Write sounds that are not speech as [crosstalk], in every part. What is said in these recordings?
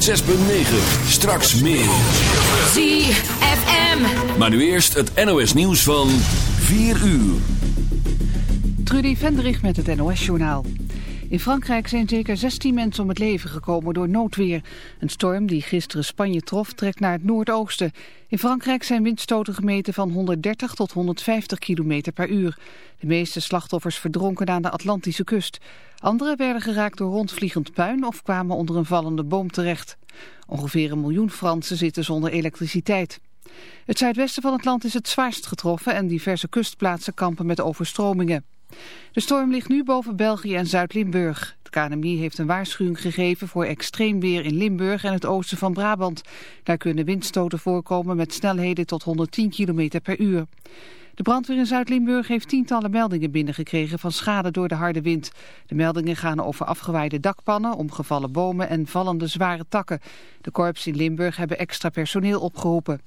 106.9. Straks meer. ZFM. Maar nu eerst het NOS nieuws van 4 uur. Trudy Vendrich met het NOS-journaal. In Frankrijk zijn zeker 16 mensen om het leven gekomen door noodweer. Een storm die gisteren Spanje trof trekt naar het noordoosten. In Frankrijk zijn windstoten gemeten van 130 tot 150 km per uur. De meeste slachtoffers verdronken aan de Atlantische kust. Anderen werden geraakt door rondvliegend puin of kwamen onder een vallende boom terecht. Ongeveer een miljoen Fransen zitten zonder elektriciteit. Het zuidwesten van het land is het zwaarst getroffen en diverse kustplaatsen kampen met overstromingen. De storm ligt nu boven België en Zuid-Limburg. Het KNMI heeft een waarschuwing gegeven voor extreem weer in Limburg en het oosten van Brabant. Daar kunnen windstoten voorkomen met snelheden tot 110 km per uur. De brandweer in Zuid-Limburg heeft tientallen meldingen binnengekregen van schade door de harde wind. De meldingen gaan over afgewaaide dakpannen, omgevallen bomen en vallende zware takken. De korps in Limburg hebben extra personeel opgeroepen.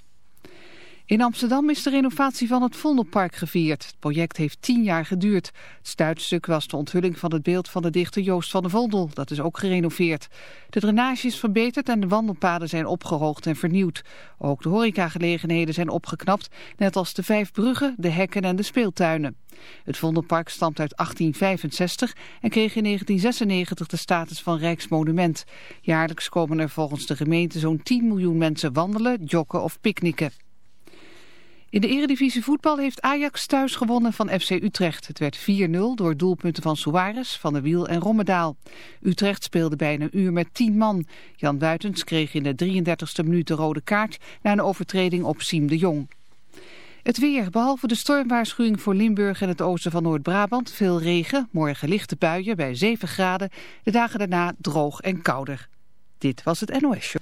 In Amsterdam is de renovatie van het Vondelpark gevierd. Het project heeft tien jaar geduurd. Het stuitstuk was de onthulling van het beeld van de dichter Joost van de Vondel. Dat is ook gerenoveerd. De drainage is verbeterd en de wandelpaden zijn opgehoogd en vernieuwd. Ook de horecagelegenheden zijn opgeknapt, net als de vijf bruggen, de hekken en de speeltuinen. Het Vondelpark stamt uit 1865 en kreeg in 1996 de status van Rijksmonument. Jaarlijks komen er volgens de gemeente zo'n 10 miljoen mensen wandelen, joggen of picknicken. In de eredivisie voetbal heeft Ajax thuis gewonnen van FC Utrecht. Het werd 4-0 door doelpunten van Suarez, Van der Wiel en Rommedaal. Utrecht speelde bijna een uur met 10 man. Jan Buitens kreeg in de 33ste minuut de rode kaart... na een overtreding op Siem de Jong. Het weer, behalve de stormwaarschuwing voor Limburg en het oosten van Noord-Brabant... veel regen, morgen lichte buien bij 7 graden. De dagen daarna droog en kouder. Dit was het NOS Show.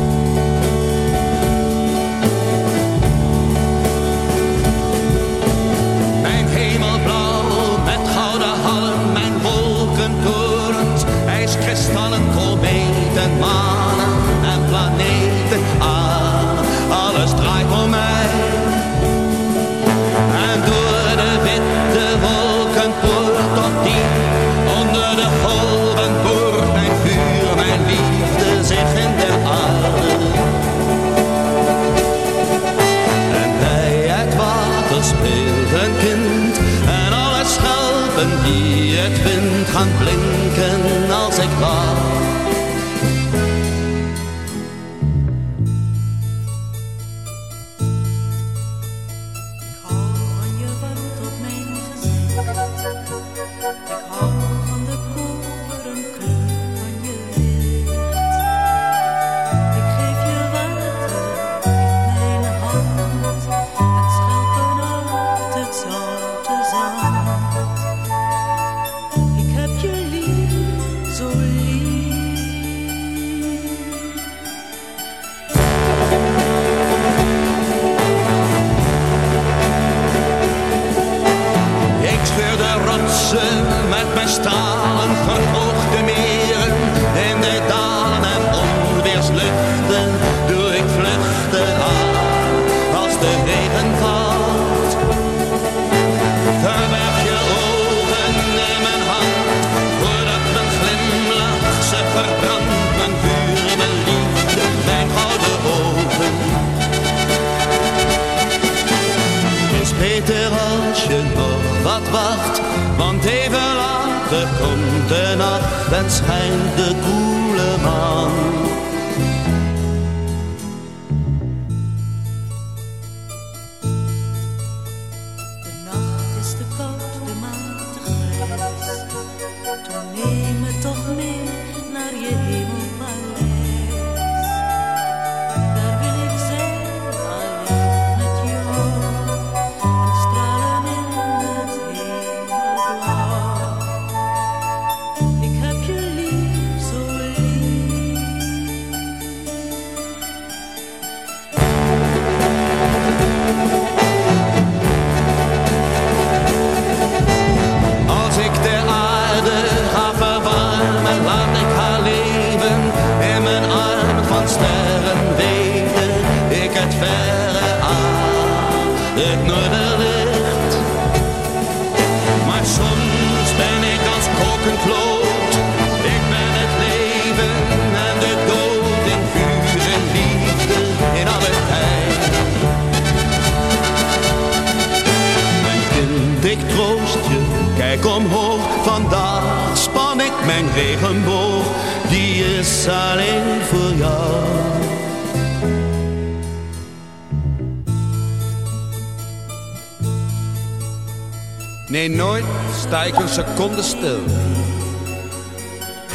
Blinken als ik wacht de regen valt. Verberg je ogen in mijn hand, voordat mijn glimlach ze verbrandt. Mijn vuur, mijn liefde, mijn gouden ogen. Is beter als je nog wat wacht, want even later komt de nacht en schijnt de koele maan.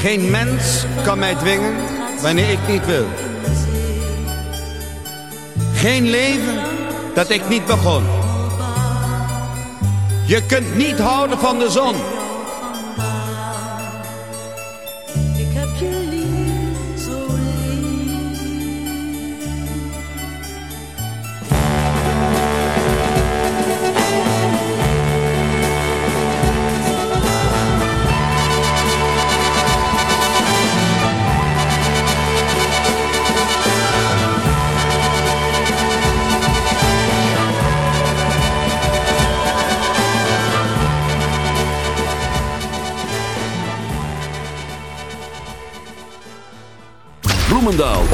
Geen mens kan mij dwingen wanneer ik niet wil. Geen leven dat ik niet begon. Je kunt niet houden van de zon.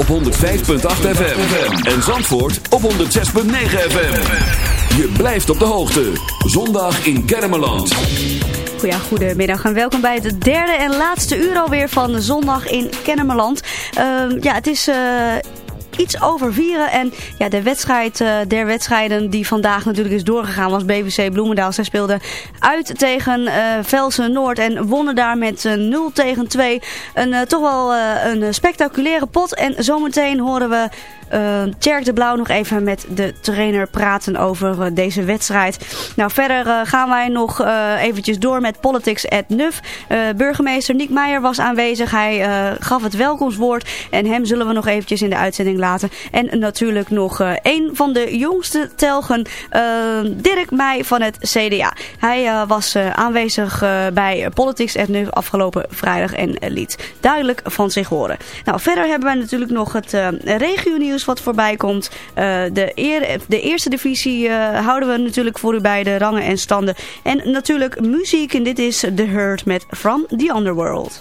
Op 105.8 FM. En Zandvoort op 106.9 FM. Je blijft op de hoogte. Zondag in Kermeland. Ja, goedemiddag en welkom bij het derde en laatste uur alweer van zondag in Kennemerland. Ehm, ja, het is... eh, Iets over vieren en ja, de wedstrijd eh, der wedstrijden die vandaag natuurlijk is doorgegaan was BVC Bloemendaal. Zij speelden uit tegen eh Velsen Noord en wonnen daar met eh, 0 tegen 2. Een, eh, toch wel eh, een spectaculaire pot en zometeen horen we eh Tjerk de Blauw nog even met de trainer praten over eh, deze wedstrijd. Nou, verder eh, gaan wij nog eh, eventjes door met Politics at Nuf. Eh, burgemeester Niek Meijer was aanwezig. Hij eh, gaf het welkomstwoord en hem zullen we nog eventjes in de uitzending laten. En natuurlijk nog eh, een van de jongste telgen, eh, Dirk Meij van het CDA. Hij eh, was aanwezig bij Politics at Nuf afgelopen vrijdag en liet duidelijk van zich horen. Nou, verder hebben wij natuurlijk nog het regionieuws wat voorbij komt. De, de eerste divisie houden we natuurlijk voor u bij de rangen en standen. En natuurlijk muziek en dit is The Hurt met From the Underworld.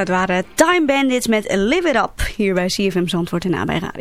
Dat waren Time Bandits met Live It Up hier bij CFM Zandvoort en nabij Radio.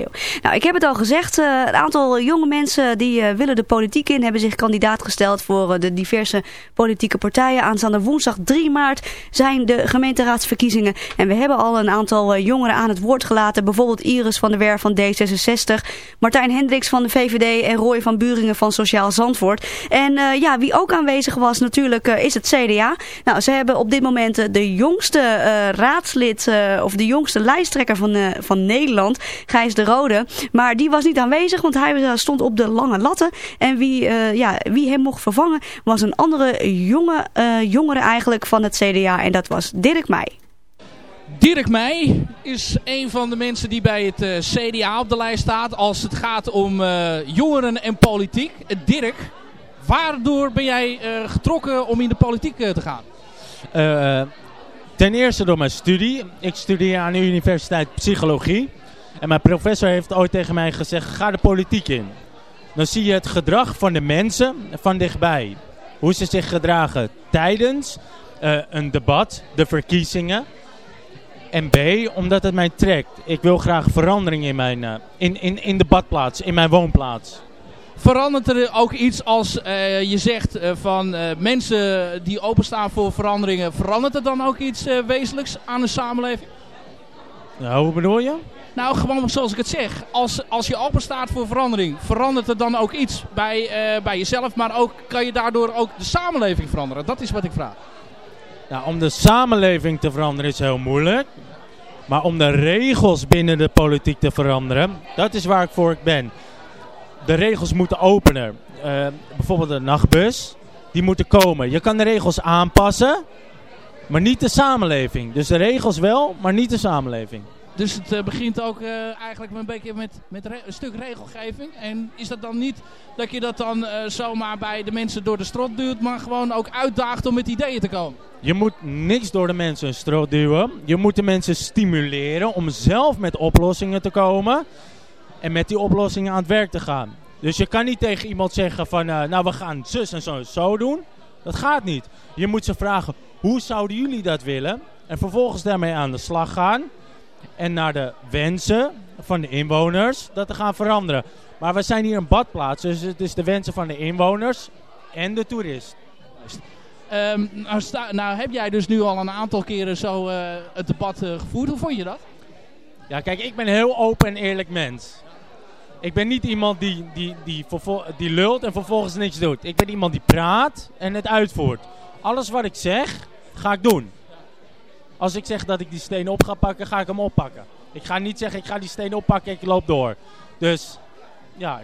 Nou, ik heb het al gezegd. eh, een aantal jonge mensen die eh, willen de politiek in hebben zich kandidaat gesteld voor eh, de diverse politieke partijen. Aanstaande woensdag 3 maart zijn de gemeenteraadsverkiezingen. En we hebben al een aantal jongeren aan het woord gelaten. Bijvoorbeeld Iris van der Werf van D66, Martijn Hendricks van de VVD en Roy van Buringen van Sociaal Zandvoort. En ja, wie ook aanwezig was natuurlijk is het CDA. Nou, ze hebben op dit moment de jongste raadslid of de jongste lijsttrekker van, van Nederland, Gijs de Rode. Maar die was niet aanwezig, want hij stond op de lange latten. En wie, eh, ja, wie hem mocht vervangen was een andere jonge, eh, jongere eigenlijk van het CDA. En dat was Dirk Meij. Dirk Meij is een van de mensen die bij het eh, CDA op de lijst staat als het gaat om eh, jongeren en politiek. Dirk, waardoor ben jij eh, getrokken om in de politiek te gaan? Eh, ten eerste door mijn studie. Ik studeer aan de universiteit psychologie. En mijn professor heeft ooit tegen mij gezegd, ga de politiek in. Dan zie je het gedrag van de mensen van dichtbij. Hoe ze zich gedragen tijdens eh, een debat, de verkiezingen. En B, omdat het mij trekt. Ik wil graag verandering in, mijn, eh, in, in, in de badplaats, in mijn woonplaats. Verandert er ook iets als eh, je zegt van mensen die openstaan voor veranderingen, verandert er dan ook iets wezenlijks aan de samenleving? Nou, hoe bedoel je? Nou, gewoon zoals ik het zeg. Als, als je openstaat voor verandering, verandert er dan ook iets bij, eh, bij jezelf, maar ook kan je daardoor ook de samenleving veranderen? Dat is wat ik vraag. Nou, om de samenleving te veranderen is heel moeilijk. Maar om de regels binnen de politiek te veranderen, dat is waar ik voor ik ben. De regels moeten opener. Eh, bijvoorbeeld de nachtbus, die moeten komen. Je kan de regels aanpassen, maar niet de samenleving. Dus de regels wel, maar niet de samenleving. Dus het eh, begint ook eh, eigenlijk een beetje met, met een stuk regelgeving. En is dat dan niet dat je dat dan eh, zomaar bij de mensen door de strot duwt, maar gewoon ook uitdaagt om met ideeën te komen? Je moet niks door de mensen een strot duwen. Je moet de mensen stimuleren om zelf met oplossingen te komen. En met die oplossingen aan het werk te gaan. Dus je kan niet tegen iemand zeggen van, nou we gaan zus en zo en zo doen. Dat gaat niet. Je moet ze vragen, hoe zouden jullie dat willen? En vervolgens daarmee aan de slag gaan. En naar de wensen van de inwoners dat te gaan veranderen. Maar we zijn hier een badplaats, dus het is de wensen van de inwoners en de toerist. Ehm, nou, sta- nou heb jij dus nu al een aantal keren zo eh, het debat eh, gevoerd. Hoe vond je dat? Ja, kijk, ik ben een heel open en eerlijk mens. Ik ben niet iemand die, die, die, die lult en vervolgens niks doet. Ik ben iemand die praat en het uitvoert. Alles wat ik zeg, ga ik doen. Als ik zeg dat ik die steen op ga pakken, ga ik hem oppakken. Ik ga niet zeggen, ik ga die steen oppakken, ik loop door. Dus ja,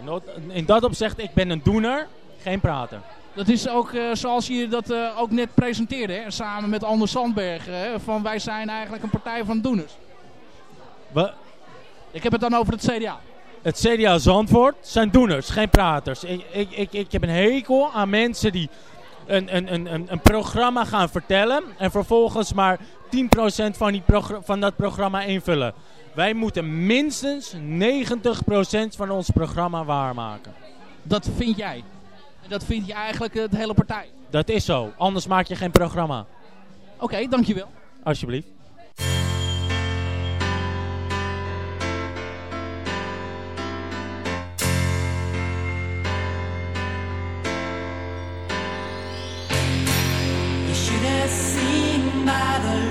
in dat, opzicht, ik ben een doener, geen prater. Dat is ook eh, zoals je dat eh, ook net presenteerde, hè? samen met Anders Sandberg. Hè? Van wij zijn eigenlijk een partij van doeners. We, Ik heb het dan over het CDA. Het CDA Zandvoort zijn doeners, geen praters. Ik, ik, ik, ik heb een hekel aan mensen die een, een, een, een programma gaan vertellen en vervolgens maar 10% van, die van dat programma invullen. Wij moeten minstens 90% van ons programma waarmaken. Dat vind jij. En dat vind je eigenlijk de hele partij. Dat is zo, anders maak je geen programma. Oké, dankjewel. Alsjeblieft. You should have seen by the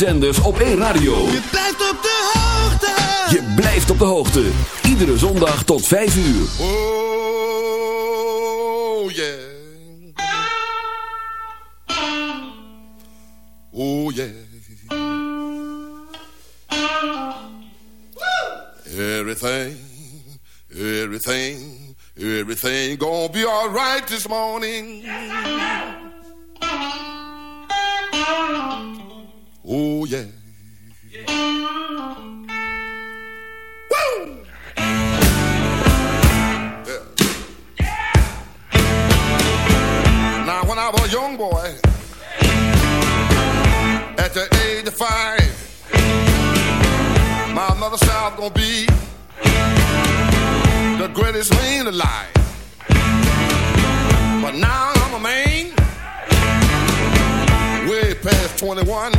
zenders op één radio. Je blijft op de hoogte. Je blijft op de hoogte. Iedere zondag tot 5 uur. Oh, yeah. Oh, yeah. Everything, everything, everything gonna be all right this morning. Gonna be the greatest man alive. But now I'm a man, way past 21.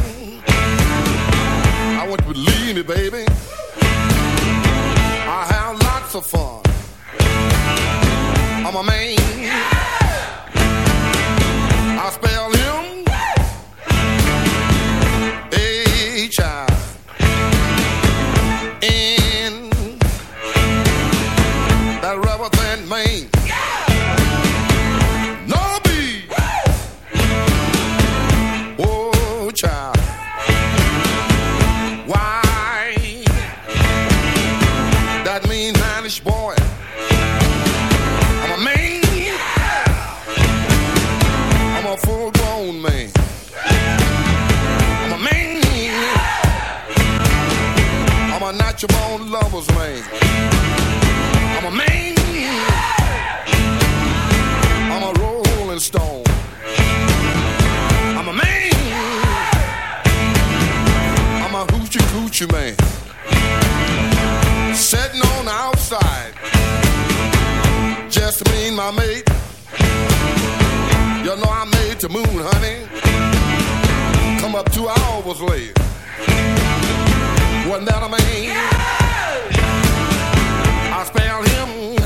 I want you to believe me, baby. I have lots of fun. I'm a man. I spell him lover's man. I'm a man. I'm a rolling stone. I'm a man. I'm a hoochie coochie man. Sitting on the outside. Just me and my mate. You know I made the moon, honey. Come up two hours late. Wasn't that a man? I spelled him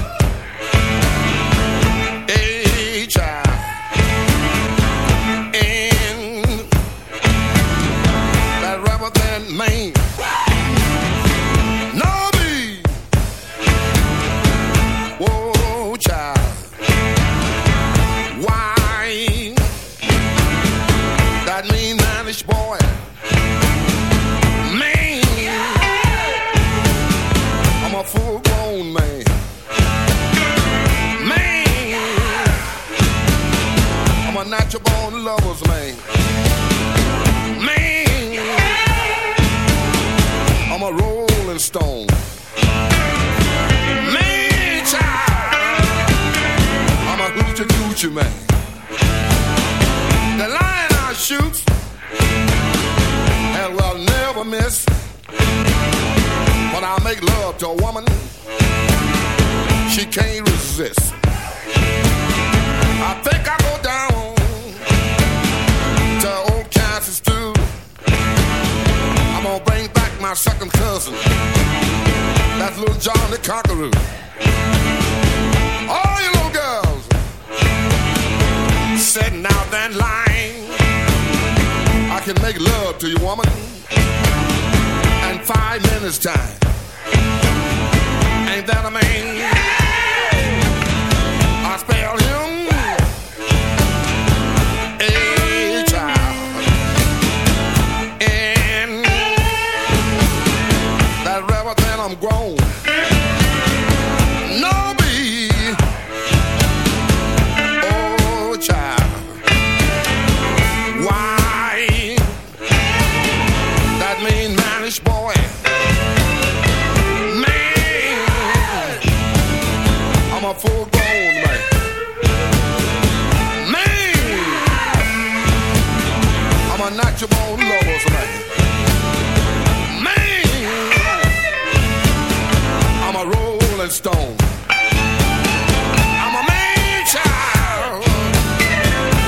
rolling stone. I'm a man child.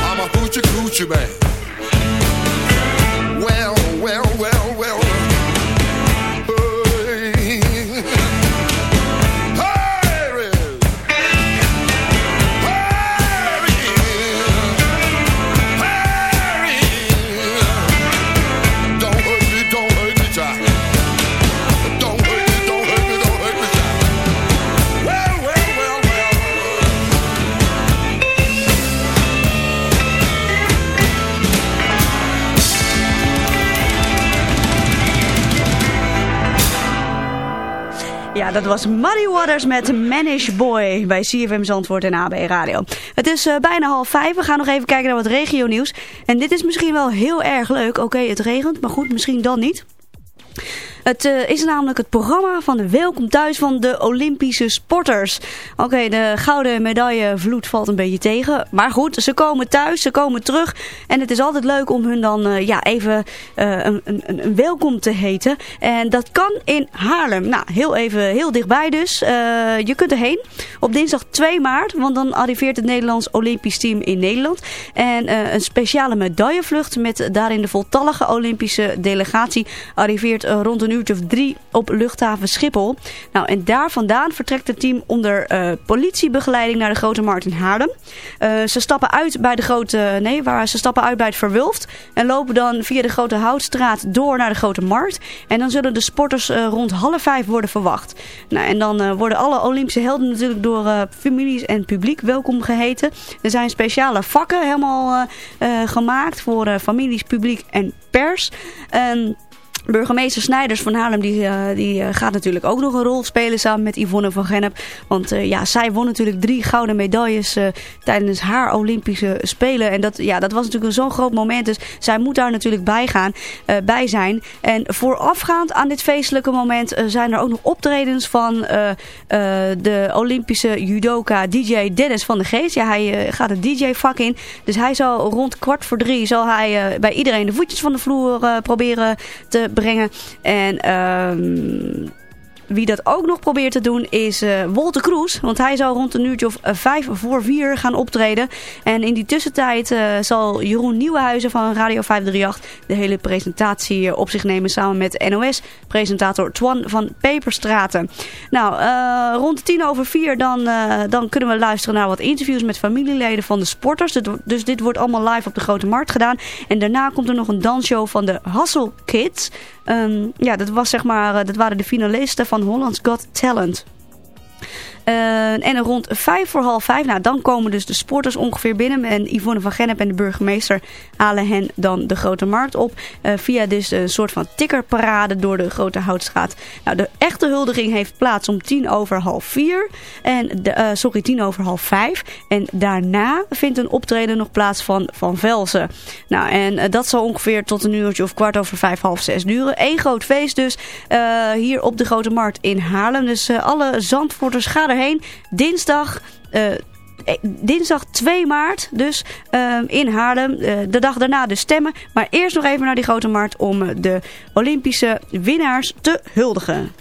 I'm a hoochie coochie man. Dat was Muddy Waters met Manish Boy bij CFM Zandvoort en AB Radio. Het is eh, bijna half vijf. We gaan nog even kijken naar wat regionieuws. En dit is misschien wel heel erg leuk. Oké, het regent, maar goed, misschien dan niet. Het uh, is namelijk het programma van de Welkom Thuis van de Olympische sporters. Oké, de gouden medaillevloed valt een beetje tegen. Maar goed, ze komen thuis, ze komen terug. En het is altijd leuk om hun dan uh, ja, even uh, een, een, een, welkom te heten. En dat kan in Haarlem. Nou, heel even, heel dichtbij dus. je kunt erheen op dinsdag 2 maart. Want dan arriveert het Nederlands Olympisch team in Nederland. En een speciale medaillevlucht met daarin de voltallige Olympische delegatie arriveert rond een uur drie op luchthaven Schiphol. Nou, en daar vandaan vertrekt het team onder uh, politiebegeleiding naar de Grote Markt in Haarlem. Uh, ze stappen uit bij de Grote, nee, waar ze stappen uit bij het Verwulft en lopen dan via de Grote Houtstraat door naar de Grote Markt. En dan zullen de sporters uh, rond half vijf worden verwacht. Nou, en dan worden alle Olympische helden natuurlijk door families en publiek welkom geheten. Er zijn speciale vakken helemaal gemaakt voor families, publiek en pers. En Burgemeester Snijders van Haarlem die, uh, die uh, gaat natuurlijk ook nog een rol spelen samen met Yvonne van Gennep. Want uh, ja, zij won natuurlijk drie gouden medailles tijdens haar Olympische Spelen. En dat, ja, dat was natuurlijk zo'n groot moment. Dus zij moet daar natuurlijk bij, gaan, bij zijn. En voorafgaand aan dit feestelijke moment zijn er ook nog optredens van de Olympische judoka DJ Dennis van de Geest. Ja, hij gaat het DJ-vak in. Dus hij zal rond kwart voor drie zal hij bij iedereen de voetjes van de vloer proberen te brengen. En um, wie dat ook nog probeert te doen is uh, Wolter Kroes. Want hij zal rond een uurtje of uh, vijf voor vier gaan optreden. En in die tussentijd uh, zal Jeroen Nieuwenhuizen van Radio 538 de hele presentatie op zich nemen. Samen met NOS-presentator Twan van Peperstraten. Nou, rond tien over vier dan, dan kunnen we luisteren naar wat interviews met familieleden van de sporters. Dus dit wordt allemaal live op de Grote Markt gedaan. En daarna komt er nog een dansshow van de Hustle Kids. Um, ja, dat, was, zeg maar, dat waren de finalisten van Holland's Got Talent. Uh, en rond vijf voor half vijf, nou dan komen dus de sporters ongeveer binnen. En Yvonne van Gennep en de burgemeester halen hen dan de grote markt op. Uh, via dus een soort van tikkerparade door de grote houtstraat. Nou, de echte huldiging heeft plaats om tien over half vier. En de, uh, sorry, tien over half vijf. En daarna vindt een optreden nog plaats van Van Velzen. Nou, en dat zal ongeveer tot een uurtje of kwart over vijf, half zes duren. Eén groot feest dus hier op de grote markt in Haarlem. Dus alle Zandvoorters gaan Dinsdag... Uh, dinsdag 2 maart, dus uh, in Haarlem. De dag daarna de stemmen. Maar eerst nog even naar die grote markt om de Olympische winnaars te huldigen.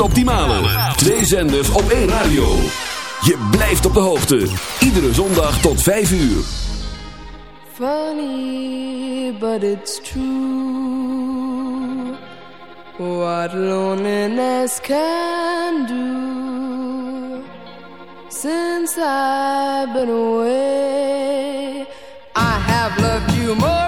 Optimale. Twee zenders op één radio. Je blijft op de hoogte. Iedere zondag tot 5 uur. Funny, but it's true. What loneliness can do. Since I've been away, I have loved you more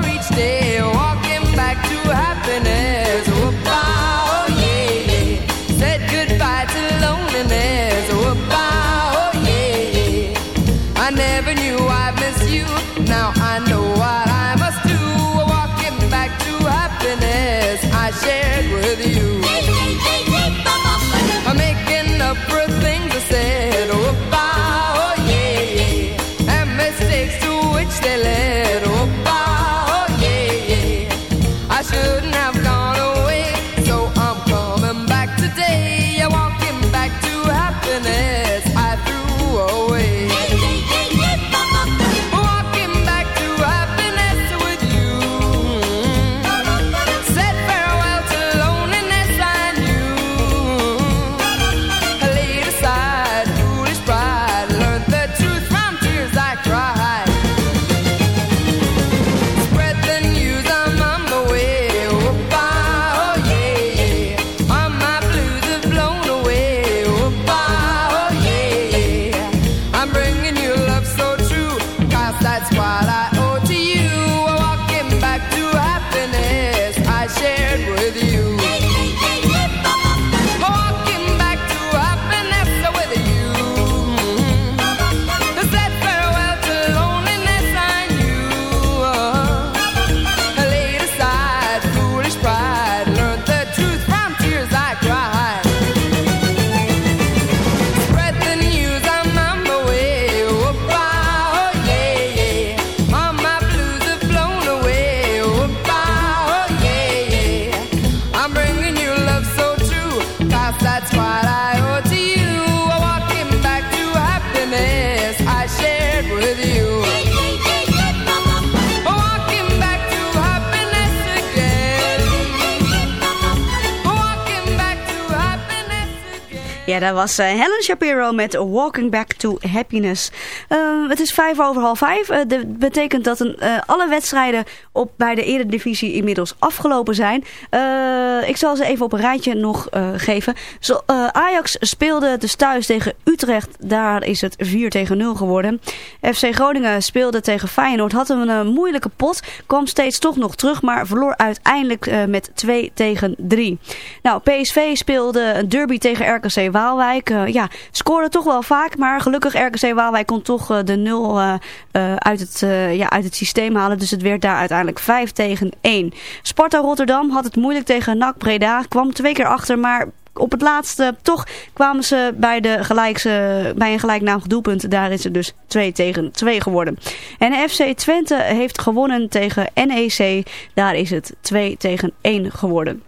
was eh, Helen Shapiro met Walking Back to Happiness. Eh, het is vijf over half vijf. Eh, dat betekent dat een, eh, alle wedstrijden op, bij de Eredivisie inmiddels afgelopen zijn. Eh, ik zal ze even op een rijtje nog geven. Zo, Ajax speelde dus thuis tegen Utrecht. Daar is het 4 tegen 0 geworden. FC Groningen speelde tegen Feyenoord. Had een moeilijke pot. Kwam steeds toch nog terug. Maar verloor uiteindelijk met 2 tegen 3. Nou, PSV speelde een derby tegen RKC Waalwijk. Ja, scoorde toch wel vaak. Maar gelukkig RKC Waalwijk kon toch eh, de 0 eh, eh, uit, het, ja, uit het systeem halen. Dus het werd daar uiteindelijk 5 tegen 1. Sparta Rotterdam had het moeilijk tegen NAC Breda. Kwam twee keer achter, maar op het laatste toch kwamen ze bij, de gelijkse, bij een gelijknamig doelpunt. Daar is het dus 2 tegen 2 geworden. En FC Twente heeft gewonnen tegen NEC. Daar is het 2 tegen 1 geworden.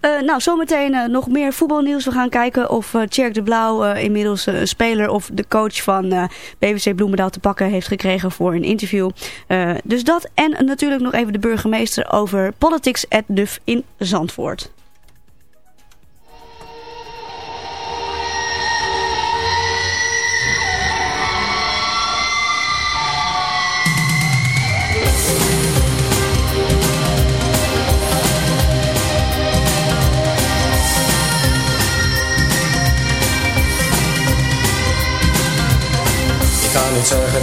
Eh, nou, zometeen eh, nog meer voetbalnieuws. We gaan kijken of uh, Tjerk de Blauw inmiddels een speler of de coach van BVC Bloemendaal te pakken heeft gekregen voor een interview. Dus dat en natuurlijk nog even de burgemeester over Politics at DUF in Zandvoort.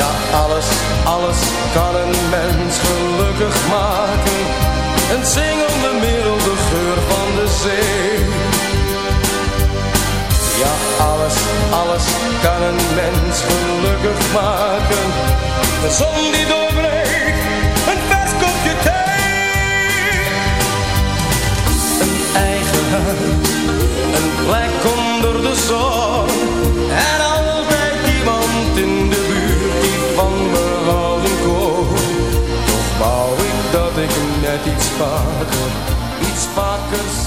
Ja, alles, alles kan een mens gelukkig maken. Een zingende middel, de geur van de zee. Ja, alles, alles kan een mens gelukkig maken. De zon die doorbreekt, een vers kopje thee. Een eigen huis,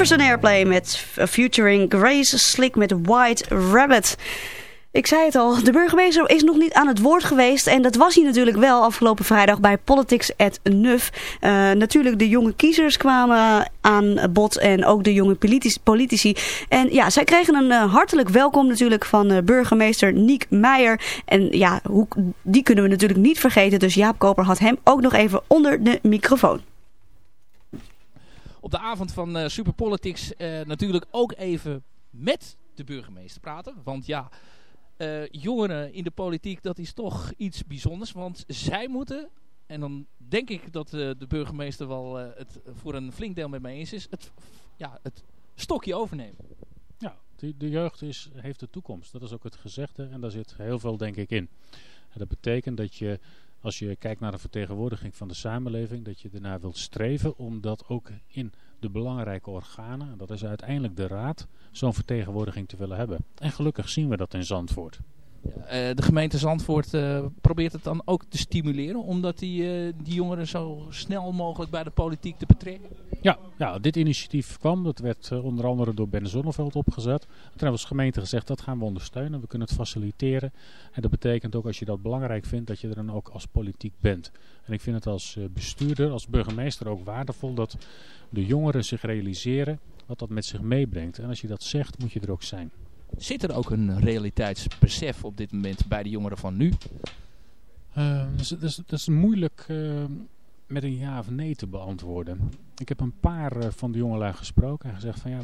Jefferson Airplane met featuring Grace Slick met White Rabbit. Ik zei het al, de burgemeester is nog niet aan het woord geweest. En dat was hij natuurlijk wel afgelopen vrijdag bij Politics at Nuf. Eh, natuurlijk de jonge kiezers kwamen aan bod en ook de jonge politici. politici. En ja, zij kregen een eh, hartelijk welkom natuurlijk van eh, burgemeester Niek Meijer. En ja, hoe, die kunnen we natuurlijk niet vergeten. Dus Jaap Koper had hem ook nog even onder de microfoon. Op de avond van eh Superpolitics eh, natuurlijk ook even met de burgemeester praten. Want ja, eh, jongeren in de politiek, dat is toch iets bijzonders. Want zij moeten, en dan denk ik dat de burgemeester wel het voor een flink deel met mij eens is, het, ja, het stokje overnemen. Ja, de, de jeugd is, heeft de toekomst. Dat is ook het gezegde en daar zit heel veel denk ik in. En dat betekent dat je, als je kijkt naar de vertegenwoordiging van de samenleving, dat je ernaar wilt streven om dat ook in de belangrijke organen, en dat is uiteindelijk de raad, zo'n vertegenwoordiging te willen hebben. En gelukkig zien we dat in Zandvoort. Eh, de gemeente Zandvoort eh, probeert het dan ook te stimuleren, omdat die, eh, die jongeren zo snel mogelijk bij de politiek te betrekken. Ja, ja, dit initiatief kwam. Dat werd onder andere door Ben Zonneveld opgezet. Toen hebben we als gemeente gezegd dat gaan we ondersteunen. We kunnen het faciliteren. En dat betekent ook als je dat belangrijk vindt dat je er dan ook als politiek bent. En ik vind het als bestuurder, als burgemeester ook waardevol dat de jongeren zich realiseren wat dat met zich meebrengt. En als je dat zegt moet je er ook zijn. Zit er ook een realiteitsbesef op dit moment bij de jongeren van nu? Eh, dat, is, is, moeilijk eh, met een ja of nee te beantwoorden. Ik heb een paar eh, van de jongelui gesproken en gezegd van ja,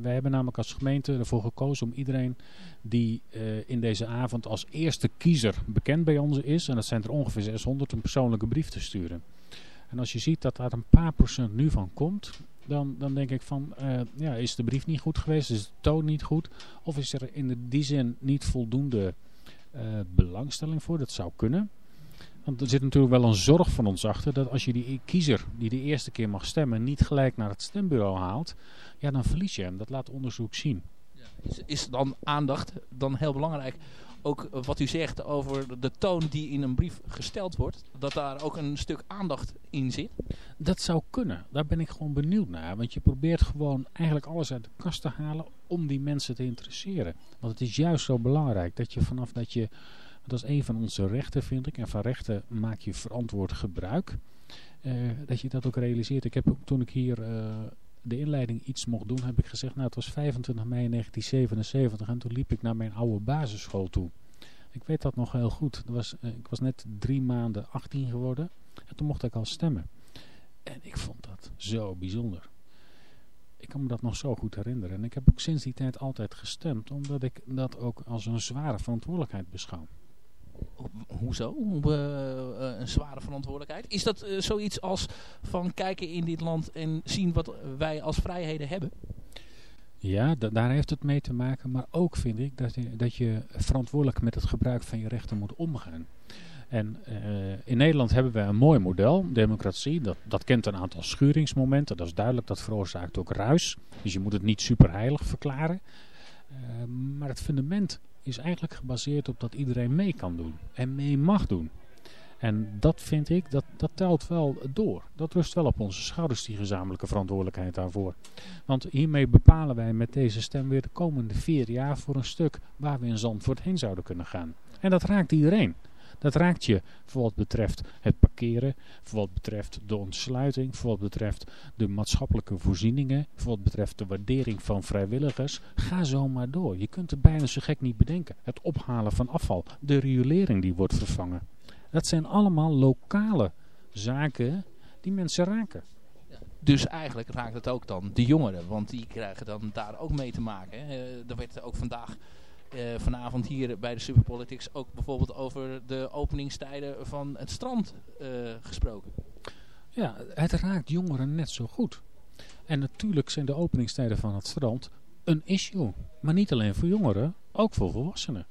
wij hebben namelijk als gemeente ervoor gekozen om iedereen die eh, in deze avond als eerste kiezer bekend bij ons is, en dat zijn er ongeveer 600, een persoonlijke brief te sturen. En als je ziet dat daar een paar procent nu van komt, dan, dan denk ik van, eh, ja, is de brief niet goed geweest, is de toon niet goed, of is er in die zin niet voldoende eh, belangstelling voor? Dat zou kunnen. Want er zit natuurlijk wel een zorg van ons achter dat als je die kiezer die de eerste keer mag stemmen niet gelijk naar het stembureau haalt, ja dan verlies je hem. Dat laat onderzoek zien. Is, is dan aandacht dan heel belangrijk? Ook wat u zegt over de toon die in een brief gesteld wordt, dat daar ook een stuk aandacht in zit? Dat zou kunnen. Daar ben ik gewoon benieuwd naar. Want je probeert gewoon eigenlijk alles uit de kast te halen om die mensen te interesseren. Want het is juist zo belangrijk dat je vanaf dat je... Dat is een van onze rechten vind ik. En van rechten maak je verantwoord gebruik. eh, dat je dat ook realiseert. Ik heb ook toen ik hier eh, de inleiding iets mocht doen, heb ik gezegd... Nou, het was 25 mei 1977 en toen liep ik naar mijn oude basisschool toe. Ik weet dat nog heel goed. Was, eh, ik was net drie maanden 18 geworden. En toen mocht ik al stemmen. En ik vond dat zo bijzonder. Ik kan me dat nog zo goed herinneren. En ik heb ook sinds die tijd altijd gestemd. Omdat ik dat ook als een zware verantwoordelijkheid beschouw. Ho- Hoezo? Eh, eh, een zware verantwoordelijkheid. Is dat eh, zoiets als van kijken in dit land en zien wat wij als vrijheden hebben? Ja, da- daar heeft het mee te maken. Maar ook vind ik dat je, dat je verantwoordelijk met het gebruik van je rechten moet omgaan. En in Nederland hebben we een mooi model, democratie. Dat, dat kent een aantal schuringsmomenten. Dat is duidelijk, dat veroorzaakt ook ruis. Dus je moet het niet superheilig verklaren. Maar het fundament is eigenlijk gebaseerd op dat iedereen mee kan doen. En mee mag doen. En dat vind ik, dat, dat telt wel door. Dat rust wel op onze schouders, die gezamenlijke verantwoordelijkheid daarvoor. Want hiermee bepalen wij met deze stem weer de komende vier jaar voor een stuk waar we in Zandvoort heen zouden kunnen gaan. En dat raakt iedereen. Dat raakt je voor wat betreft het parkeren, voor wat betreft de ontsluiting, voor wat betreft de maatschappelijke voorzieningen, voor wat betreft de waardering van vrijwilligers. Ga zo maar door. Je kunt het bijna zo gek niet bedenken. Het ophalen van afval, de riolering die wordt vervangen. Dat zijn allemaal lokale zaken die mensen raken. Dus eigenlijk raakt het ook dan de jongeren, want die krijgen dan daar ook mee te maken. Eh, er werd ook vandaag, eh, vanavond hier bij de Superpolitics ook bijvoorbeeld over de openingstijden van het strand eh, gesproken. Ja, het raakt jongeren net zo goed. En natuurlijk zijn de openingstijden van het strand een issue. Maar niet alleen voor jongeren, ook voor volwassenen.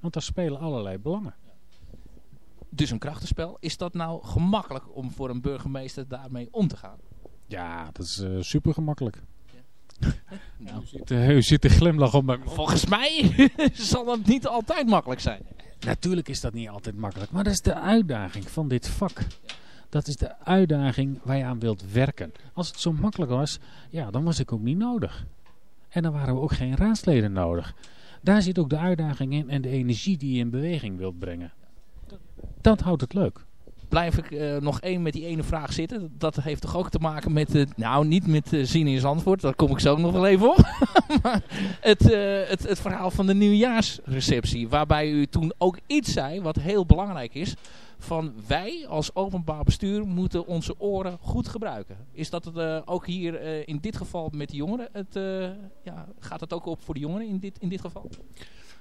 Want daar spelen allerlei belangen. Dus een krachtenspel. Is dat nou gemakkelijk om voor een burgemeester daarmee om te gaan? Ja, dat is eh, super gemakkelijk. [laughs] Nou, U ziet, eh, de glimlach op volgens mij [laughs] zal dat niet altijd makkelijk zijn. Natuurlijk is dat niet altijd makkelijk, maar dat is de uitdaging van dit vak. Dat is de uitdaging waar je aan wilt werken. Als het zo makkelijk was, ja, dan was ik ook niet nodig. En dan waren we ook geen raadsleden nodig. Daar zit ook de uitdaging in en de energie die je in beweging wilt brengen. Dat houdt het leuk. Blijf ik eh, nog één met die ene vraag zitten. Dat heeft toch ook te maken met, eh, nou niet met uh, zien in Zandvoort, daar kom ik zo nog wel even op. [laughs] maar het, eh, het, het verhaal van de nieuwjaarsreceptie. Waarbij u toen ook iets zei wat heel belangrijk is. Van wij als openbaar bestuur moeten onze oren goed gebruiken. Is dat eh, ook hier eh, in dit geval met de jongeren? Het, eh, ja, gaat het ook op voor de jongeren in dit, in dit geval?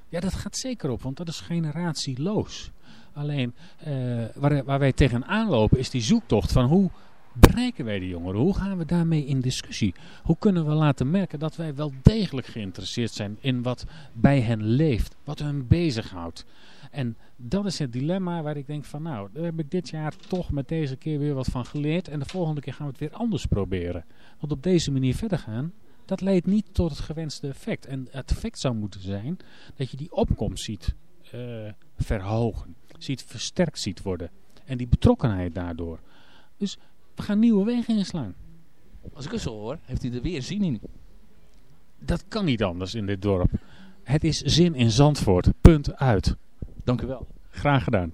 Ja, dat gaat zeker op, want dat is generatieloos. Alleen eh, waar, waar wij tegenaan lopen is die zoektocht van hoe bereiken wij de jongeren? Hoe gaan we daarmee in discussie? Hoe kunnen we laten merken dat wij wel degelijk geïnteresseerd zijn in wat bij hen leeft, wat hen bezighoudt? En dat is het dilemma waar ik denk van nou, daar heb ik dit jaar toch met deze keer weer wat van geleerd. En de volgende keer gaan we het weer anders proberen. Want op deze manier verder gaan, dat leidt niet tot het gewenste effect. En het effect zou moeten zijn dat je die opkomst ziet eh, verhogen. Ziet versterkt ziet worden. En die betrokkenheid daardoor. Dus we gaan nieuwe wegen inslaan. Als ik het zo hoor, heeft u er weer zin in. Dat kan niet anders in dit dorp. Het is zin in Zandvoort. Punt uit. Dank u wel. Graag gedaan.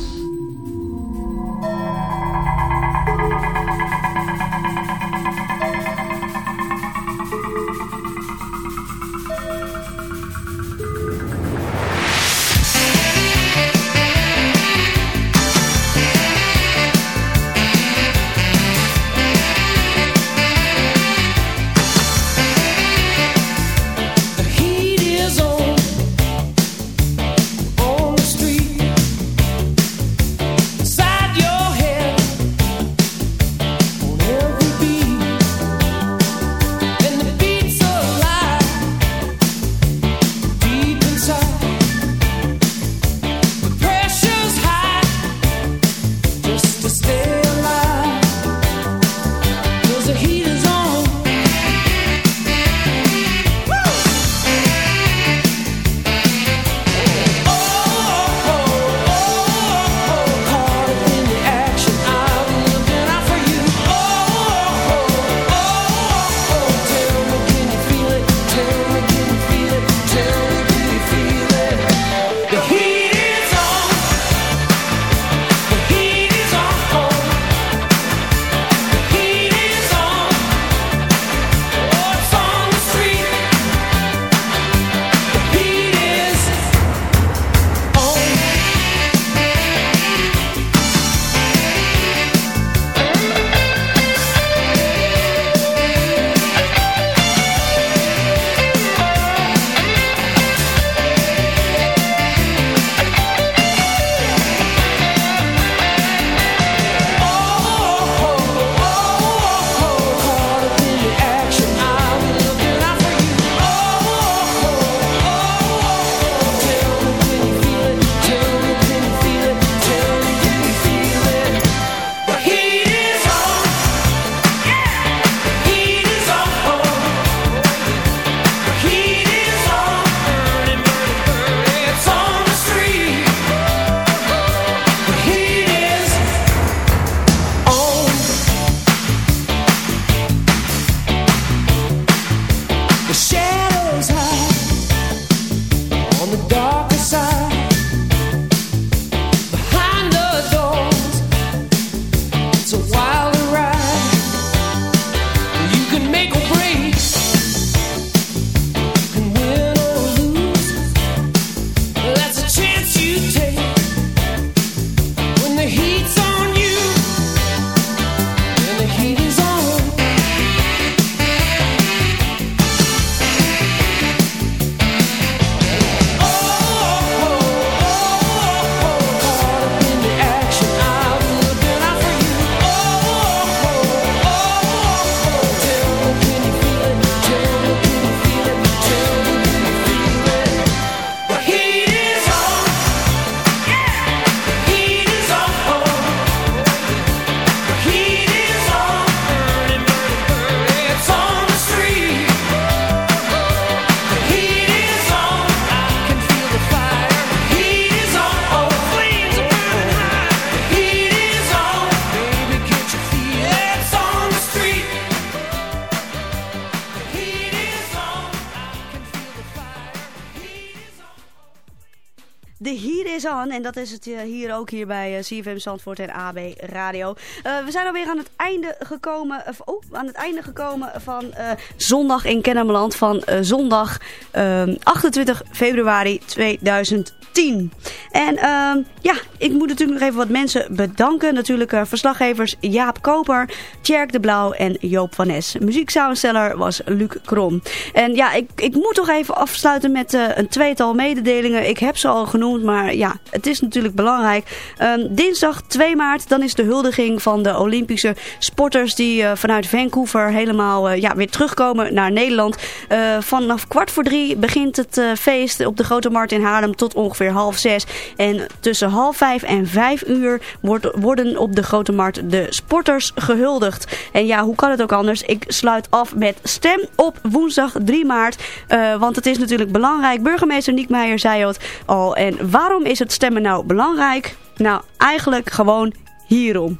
Dat is het eh, hier hier bij eh, CFM Zandvoort en AB Radio. Eh, we zijn alweer aan het einde gekomen, of, oh, aan het einde gekomen van eh, zondag in Kennemerland. Van eh, zondag ehm, 28 februari 2010. En ehm, ja, ik moet natuurlijk nog even wat mensen bedanken. Natuurlijk eh, verslaggevers Jaap Koper, Tjerk de Blauw en Joop van Nes. Muzieksamensteller was Luc Krom. En ja, ik, ik moet toch even afsluiten met eh, een tweetal mededelingen. Ik heb ze al genoemd, maar ja, het is natuurlijk belangrijk. Ehm, dinsdag 2 maart, dan is de huldiging van de Olympische sporters die eh, vanuit Vancouver helemaal eh, ja, weer terugkomen naar Nederland. Eh, vanaf kwart voor drie begint het feest op de Grote Markt in Haarlem tot ongeveer half zes. En tussen half vijf en vijf uur wordt, worden op de Grote Markt de sporters gehuldigd. En ja, hoe kan het ook anders? Ik sluit af met stem op woensdag 3 maart. Want het is natuurlijk belangrijk. Burgemeester Niek Meijer zei het al. En waarom is het stemmen nou belangrijk? Nou, eigenlijk gewoon hierom.